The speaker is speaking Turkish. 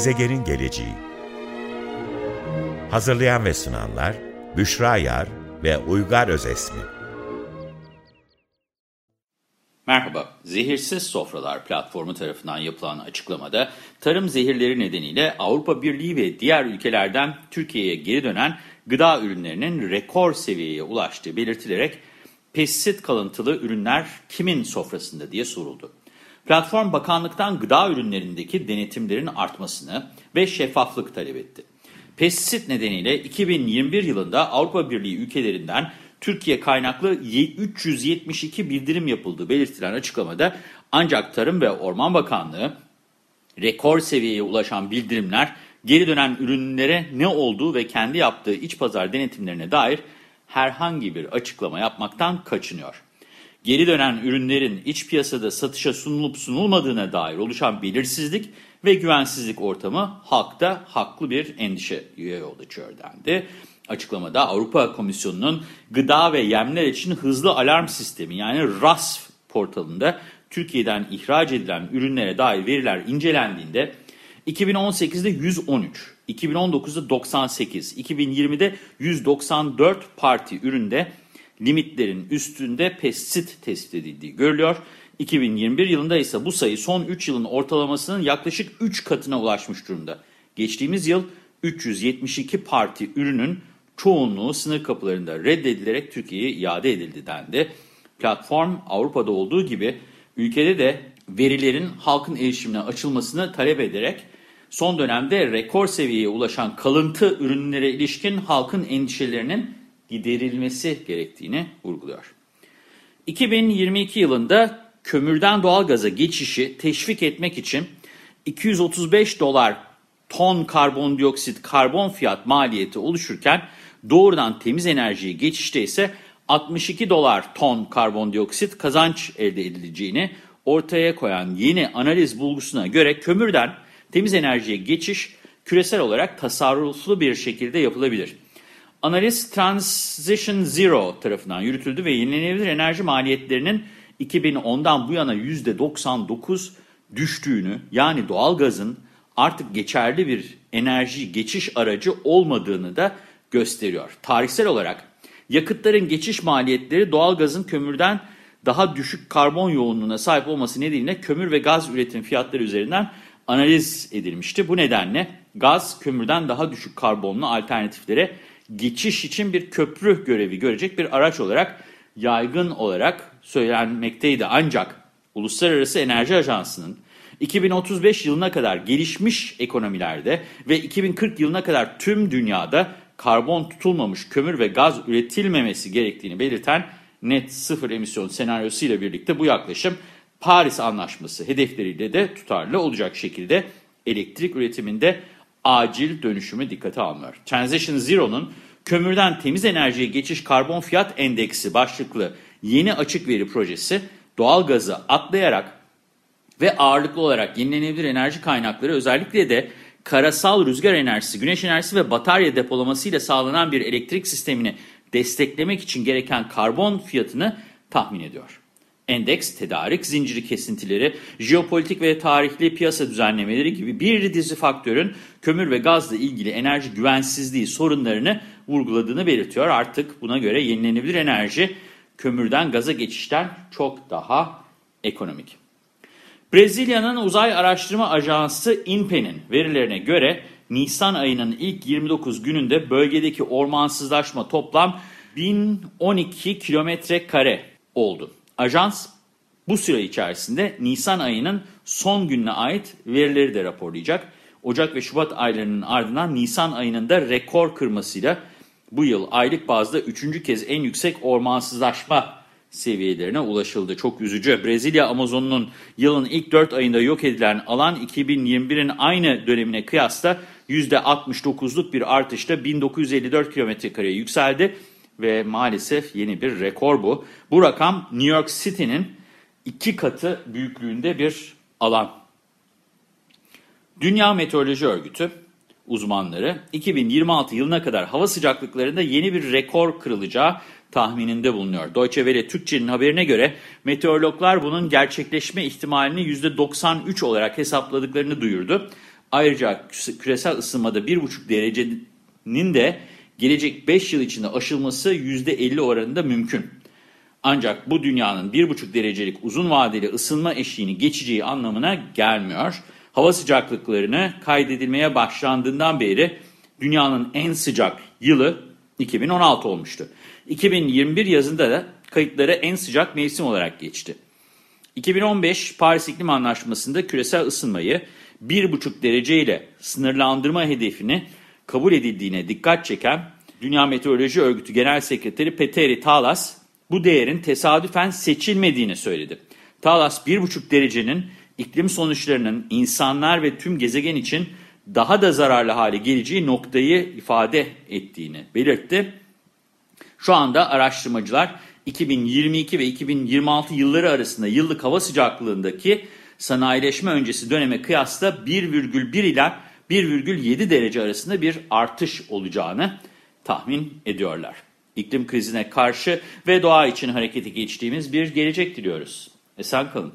Gezegenin geleceği. Hazırlayan ve sunanlar Büşra Yar ve Uygar Özesmi. Merhaba, Zehirsiz Sofralar platformu tarafından yapılan açıklamada tarım zehirleri nedeniyle Avrupa Birliği ve diğer ülkelerden Türkiye'ye geri dönen gıda ürünlerinin rekor seviyeye ulaştığı belirtilerek pestisit kalıntılı ürünler kimin sofrasında? diye soruldu. Platform bakanlıktan gıda ürünlerindeki denetimlerin artmasını ve şeffaflık talep etti. Pestisit nedeniyle 2021 yılında Avrupa Birliği ülkelerinden Türkiye kaynaklı 372 bildirim yapıldığı belirtilen açıklamada ancak Tarım ve Orman Bakanlığı rekor seviyeye ulaşan bildirimler geri dönen ürünlere ne olduğu ve kendi yaptığı iç pazar denetimlerine dair herhangi bir açıklama yapmaktan kaçınıyor. Geri dönen ürünlerin iç piyasada satışa sunulup sunulmadığına dair oluşan belirsizlik ve güvensizlik ortamı halkta haklı bir endişeye yol açıyor dendi. Açıklamada Avrupa Komisyonu'nun gıda ve yemler için hızlı alarm sistemi yani RASF portalında Türkiye'den ihraç edilen ürünlere dair veriler incelendiğinde 2018'de 113, 2019'da 98, 2020'de 194 parti üründe limitlerin üstünde pestisit tespit edildiği görülüyor. 2021 yılında ise bu sayı son 3 yılın ortalamasının yaklaşık 3 katına ulaşmış durumda. Geçtiğimiz yıl 372 parti ürünün çoğunluğu sınır kapılarında reddedilerek Türkiye'ye iade edildi dendi. Platform Avrupa'da olduğu gibi ülkede de verilerin halkın erişimine açılmasını talep ederek son dönemde rekor seviyeye ulaşan kalıntı ürünlere ilişkin halkın endişelerinin giderilmesi gerektiğini vurguluyor. 2022 yılında kömürden doğalgaza geçişi teşvik etmek için 235 dolar ton karbondioksit karbon fiyat maliyeti oluşurken doğrudan temiz enerjiye geçişte ise 62 dolar ton karbondioksit kazanç elde edileceğini ortaya koyan yeni analiz bulgusuna göre kömürden temiz enerjiye geçiş küresel olarak tasarruflu bir şekilde yapılabilir. Analiz Transition Zero tarafından yürütüldü ve yenilenebilir enerji maliyetlerinin 2010'dan bu yana %99 düştüğünü yani doğalgazın artık geçerli bir enerji geçiş aracı olmadığını da gösteriyor. Tarihsel olarak yakıtların geçiş maliyetleri doğalgazın kömürden daha düşük karbon yoğunluğuna sahip olması nedeniyle kömür ve gaz üretim fiyatları üzerinden analiz edilmişti. Bu nedenle gaz kömürden daha düşük karbonlu alternatiflere geçiş için bir köprü görevi görecek bir araç olarak yaygın olarak söylenmekteydi. Ancak Uluslararası Enerji Ajansı'nın 2035 yılına kadar gelişmiş ekonomilerde ve 2040 yılına kadar tüm dünyada karbon tutulmamış kömür ve gaz üretilmemesi gerektiğini belirten net sıfır emisyon senaryosuyla birlikte bu yaklaşım Paris Anlaşması hedefleriyle de tutarlı olacak şekilde elektrik üretiminde acil dönüşümü dikkate almıyor. Transition Zero'nun kömürden temiz enerjiye geçiş karbon fiyat endeksi başlıklı yeni açık veri projesi doğal gazı atlayarak ve ağırlıklı olarak yenilenebilir enerji kaynakları özellikle de karasal rüzgar enerjisi, güneş enerjisi ve batarya depolamasıyla sağlanan bir elektrik sistemini desteklemek için gereken karbon fiyatını tahmin ediyor. Endeks, tedarik zinciri kesintileri, jeopolitik ve tarihli piyasa düzenlemeleri gibi bir dizi faktörün kömür ve gazla ilgili enerji güvensizliği sorunlarını vurguladığını belirtiyor. Artık buna göre yenilenebilir enerji kömürden gaza geçişten çok daha ekonomik. Brezilya'nın uzay araştırma ajansı INPE'nin verilerine göre Nisan ayının ilk 29 gününde bölgedeki ormansızlaşma toplam 1012 kilometre kare oldu. Ajans bu süre içerisinde Nisan ayının son gününe ait verileri de raporlayacak. Ocak ve Şubat aylarının ardından Nisan ayının da rekor kırmasıyla bu yıl aylık bazda üçüncü kez en yüksek ormansızlaşma seviyelerine ulaşıldı. Çok üzücü. Brezilya Amazon'un yılın ilk 4 ayında yok edilen alan 2021'in aynı dönemine kıyasla %69'luk bir artışla 1954 kilometrekareye yükseldi ve maalesef yeni bir rekor bu. Bu rakam New York City'nin iki katı büyüklüğünde bir alan. Dünya Meteoroloji Örgütü uzmanları 2026 yılına kadar hava sıcaklıklarında yeni bir rekor kırılacağı tahmininde bulunuyor. Deutsche Welle Türkçe'nin haberine göre meteorologlar bunun gerçekleşme ihtimalini %93 olarak hesapladıklarını duyurdu. Ayrıca küresel ısınmada 1,5 derecenin de gelecek 5 yıl içinde aşılması %50 oranında mümkün. Ancak bu dünyanın 1,5 derecelik uzun vadeli ısınma eşiğini geçeceği anlamına gelmiyor. Hava sıcaklıklarını kaydedilmeye başlandığından beri dünyanın en sıcak yılı 2016 olmuştu. 2021 yazında da kayıtlara en sıcak mevsim olarak geçti. 2015 Paris İklim Anlaşması'nda küresel ısınmayı 1,5 derece ile sınırlandırma hedefini kabul edildiğine dikkat çeken Dünya Meteoroloji Örgütü Genel Sekreteri Petteri Talas bu değerin tesadüfen seçilmediğini söyledi. Talas 1,5 derecenin iklim sonuçlarının insanlar ve tüm gezegen için daha da zararlı hale geleceği noktayı ifade ettiğini belirtti. Şu anda araştırmacılar 2022 ve 2026 yılları arasında yıllık hava sıcaklığındaki sanayileşme öncesi döneme kıyasla 1,1 ile 1,7 derece arasında bir artış olacağını tahmin ediyorlar. İklim krizine karşı ve doğa için harekete geçtiğimiz bir gelecek diliyoruz. Esen kalın.